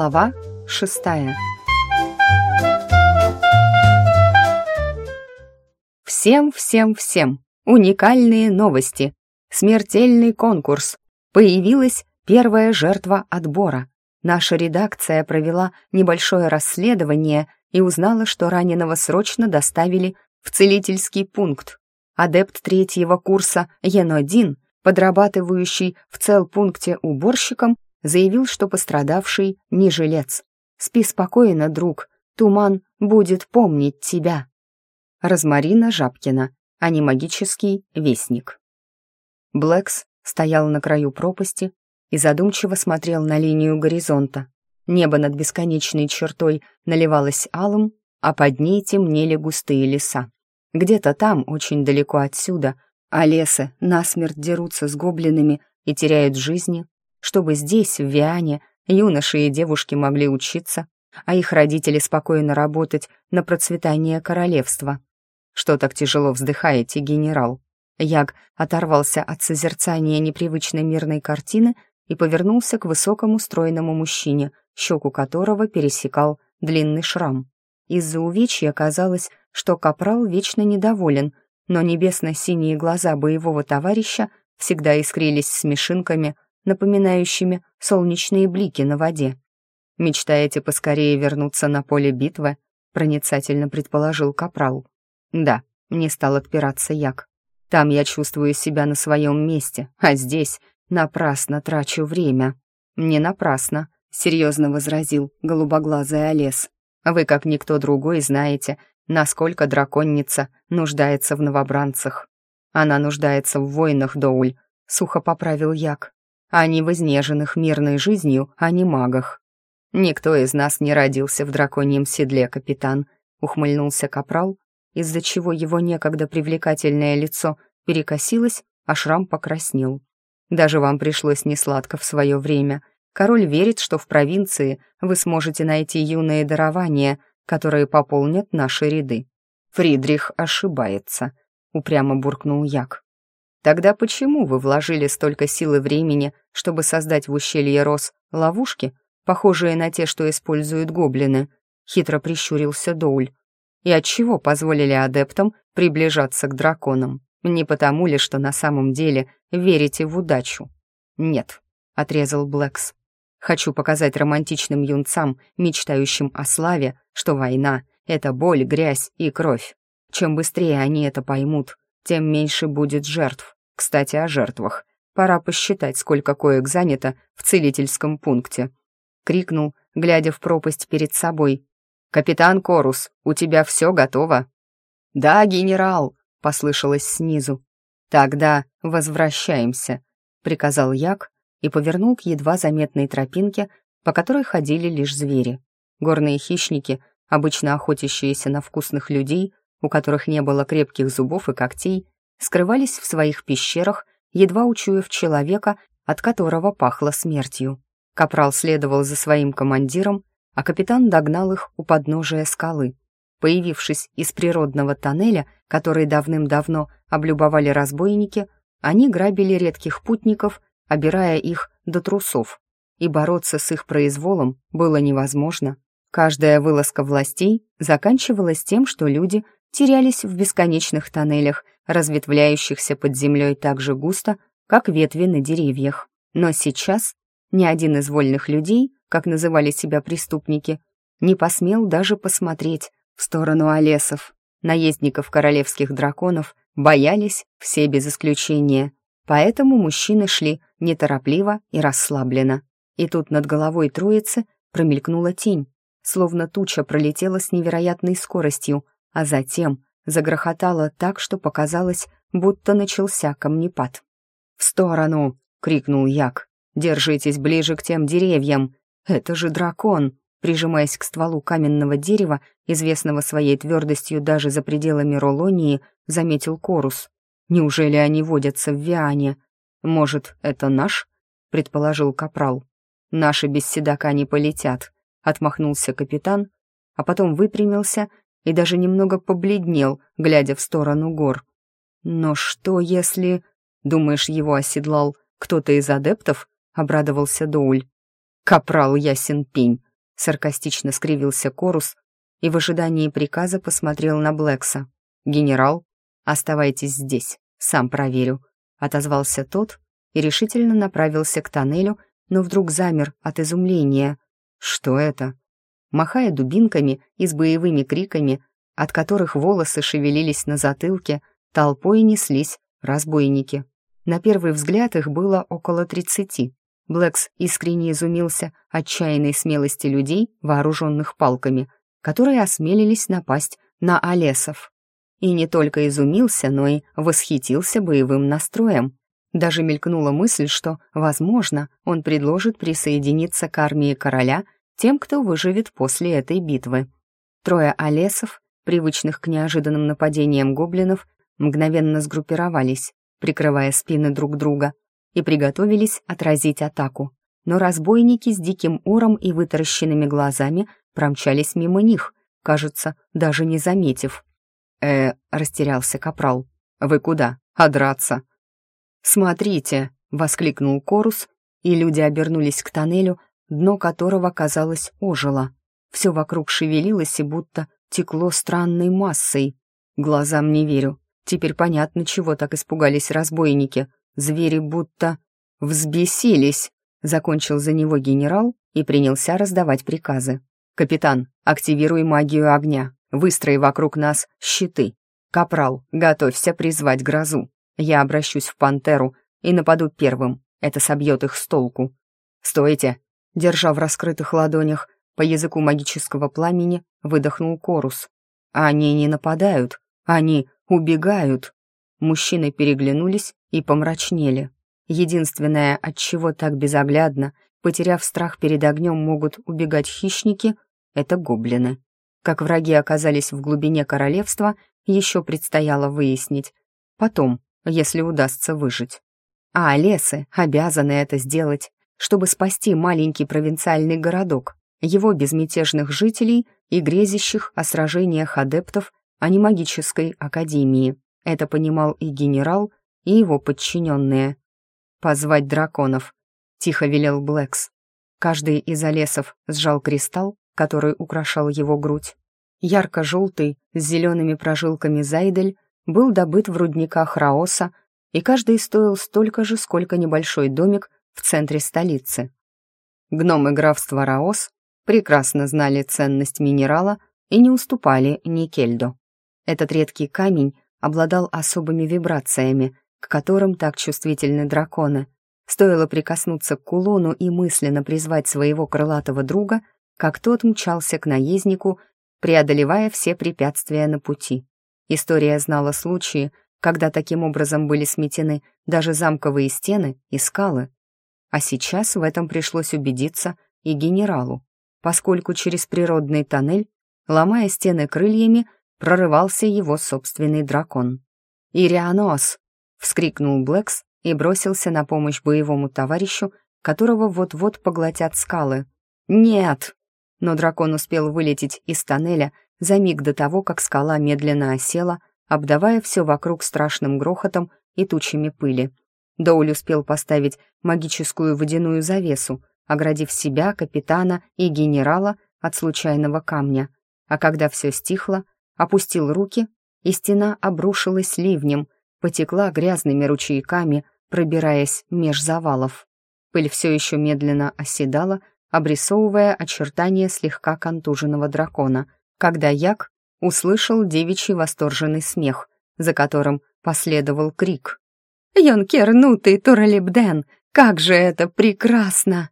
Глава шестая Всем-всем-всем! Уникальные новости! Смертельный конкурс! Появилась первая жертва отбора. Наша редакция провела небольшое расследование и узнала, что раненого срочно доставили в целительский пункт. Адепт третьего курса Янодин, подрабатывающий в целпункте уборщиком, заявил, что пострадавший не жилец. «Спи спокойно, друг, туман будет помнить тебя». Розмарина Жабкина, а не магический вестник. Блэкс стоял на краю пропасти и задумчиво смотрел на линию горизонта. Небо над бесконечной чертой наливалось алым, а под ней темнели густые леса. Где-то там, очень далеко отсюда, а лесы насмерть дерутся с гоблинами и теряют жизни, чтобы здесь, в Виане, юноши и девушки могли учиться, а их родители спокойно работать на процветание королевства. Что так тяжело вздыхаете, генерал? Яг оторвался от созерцания непривычной мирной картины и повернулся к высокому стройному мужчине, щеку которого пересекал длинный шрам. Из-за увечья казалось, что капрал вечно недоволен, но небесно-синие глаза боевого товарища всегда искрились смешинками — напоминающими солнечные блики на воде. «Мечтаете поскорее вернуться на поле битвы?» — проницательно предположил Капрал. «Да», — не стал отпираться Як. «Там я чувствую себя на своем месте, а здесь напрасно трачу время». «Не напрасно», — серьезно возразил голубоглазый Олес. «Вы, как никто другой, знаете, насколько драконница нуждается в новобранцах. Она нуждается в воинах, Доуль», — сухо поправил Як а не в изнеженных мирной жизнью, а не магах. «Никто из нас не родился в драконьем седле, капитан», — ухмыльнулся капрал, из-за чего его некогда привлекательное лицо перекосилось, а шрам покраснел. «Даже вам пришлось несладко в свое время. Король верит, что в провинции вы сможете найти юные дарования, которые пополнят наши ряды». «Фридрих ошибается», — упрямо буркнул Як. Тогда почему вы вложили столько сил и времени, чтобы создать в ущелье Рос ловушки, похожие на те, что используют гоблины? Хитро прищурился Доуль. И отчего позволили адептам приближаться к драконам? Не потому ли, что на самом деле верите в удачу? Нет, отрезал Блэкс. Хочу показать романтичным юнцам, мечтающим о славе, что война — это боль, грязь и кровь. Чем быстрее они это поймут, тем меньше будет жертв. Кстати, о жертвах. Пора посчитать, сколько коек занято в целительском пункте. Крикнул, глядя в пропасть перед собой. «Капитан Корус, у тебя все готово?» «Да, генерал», — послышалось снизу. «Тогда возвращаемся», — приказал Як и повернул к едва заметной тропинке, по которой ходили лишь звери. Горные хищники, обычно охотящиеся на вкусных людей, у которых не было крепких зубов и когтей, скрывались в своих пещерах, едва учуяв человека, от которого пахло смертью. Капрал следовал за своим командиром, а капитан догнал их у подножия скалы. Появившись из природного тоннеля, который давным-давно облюбовали разбойники, они грабили редких путников, обирая их до трусов. И бороться с их произволом было невозможно. Каждая вылазка властей заканчивалась тем, что люди терялись в бесконечных тоннелях, разветвляющихся под землей так же густо, как ветви на деревьях. Но сейчас ни один из вольных людей, как называли себя преступники, не посмел даже посмотреть в сторону Олесов. Наездников королевских драконов боялись все без исключения, поэтому мужчины шли неторопливо и расслабленно. И тут над головой троицы промелькнула тень, словно туча пролетела с невероятной скоростью, а затем загрохотало так, что показалось, будто начался камнепад. «В сторону!» — крикнул Як. «Держитесь ближе к тем деревьям! Это же дракон!» Прижимаясь к стволу каменного дерева, известного своей твердостью даже за пределами Ролонии, заметил Корус. «Неужели они водятся в Виане? Может, это наш?» — предположил Капрал. «Наши без седока не полетят», — отмахнулся капитан, а потом выпрямился и даже немного побледнел, глядя в сторону гор. «Но что если...» «Думаешь, его оседлал кто-то из адептов?» — обрадовался Доуль. «Капрал ясен пень», саркастично скривился Корус и в ожидании приказа посмотрел на Блэкса. «Генерал, оставайтесь здесь, сам проверю», — отозвался тот и решительно направился к тоннелю, но вдруг замер от изумления. «Что это?» Махая дубинками и с боевыми криками, от которых волосы шевелились на затылке, толпой неслись разбойники. На первый взгляд их было около тридцати. Блэкс искренне изумился отчаянной смелости людей, вооруженных палками, которые осмелились напасть на Олесов. И не только изумился, но и восхитился боевым настроем. Даже мелькнула мысль, что, возможно, он предложит присоединиться к армии короля тем, кто выживет после этой битвы. Трое Олесов, привычных к неожиданным нападениям гоблинов, мгновенно сгруппировались, прикрывая спины друг друга, и приготовились отразить атаку. Но разбойники с диким уром и вытаращенными глазами промчались мимо них, кажется, даже не заметив. «Э, — растерялся капрал, — вы куда? А драться?» «Смотрите!» — воскликнул Корус, и люди обернулись к тоннелю, дно которого, казалось, ожило. Все вокруг шевелилось и будто текло странной массой. Глазам не верю. Теперь понятно, чего так испугались разбойники. Звери будто взбесились. Закончил за него генерал и принялся раздавать приказы. «Капитан, активируй магию огня. Выстрой вокруг нас щиты. Капрал, готовься призвать грозу. Я обращусь в пантеру и нападу первым. Это собьет их с толку. «Стойте!» Держа в раскрытых ладонях по языку магического пламени, выдохнул Корус. «Они не нападают, они убегают!» Мужчины переглянулись и помрачнели. Единственное, от чего так безоглядно, потеряв страх перед огнем, могут убегать хищники, это гоблины. Как враги оказались в глубине королевства, еще предстояло выяснить. Потом, если удастся выжить. А лесы обязаны это сделать, чтобы спасти маленький провинциальный городок, его безмятежных жителей и грезящих о сражениях адептов, а не магической академии. Это понимал и генерал, и его подчиненные. «Позвать драконов», — тихо велел Блэкс. Каждый из олесов сжал кристалл, который украшал его грудь. Ярко-желтый, с зелеными прожилками зайдель, был добыт в рудниках Раоса, и каждый стоил столько же, сколько небольшой домик в центре столицы. Гномы графства Раос прекрасно знали ценность минерала и не уступали Никельду. Этот редкий камень обладал особыми вибрациями, к которым так чувствительны драконы. Стоило прикоснуться к кулону и мысленно призвать своего крылатого друга, как тот мчался к наезднику, преодолевая все препятствия на пути. История знала случаи, когда таким образом были сметены даже замковые стены и скалы. А сейчас в этом пришлось убедиться и генералу, поскольку через природный тоннель, ломая стены крыльями, прорывался его собственный дракон. «Ирианос!» — вскрикнул Блэкс и бросился на помощь боевому товарищу, которого вот-вот поглотят скалы. «Нет!» Но дракон успел вылететь из тоннеля за миг до того, как скала медленно осела, обдавая все вокруг страшным грохотом и тучами пыли. Доуль успел поставить магическую водяную завесу, оградив себя, капитана и генерала от случайного камня. А когда все стихло, опустил руки, и стена обрушилась ливнем, потекла грязными ручейками, пробираясь меж завалов. Пыль все еще медленно оседала, обрисовывая очертания слегка контуженного дракона — когда Як услышал девичий восторженный смех, за которым последовал крик. «Йонкер, ну Туралибден, как же это прекрасно!»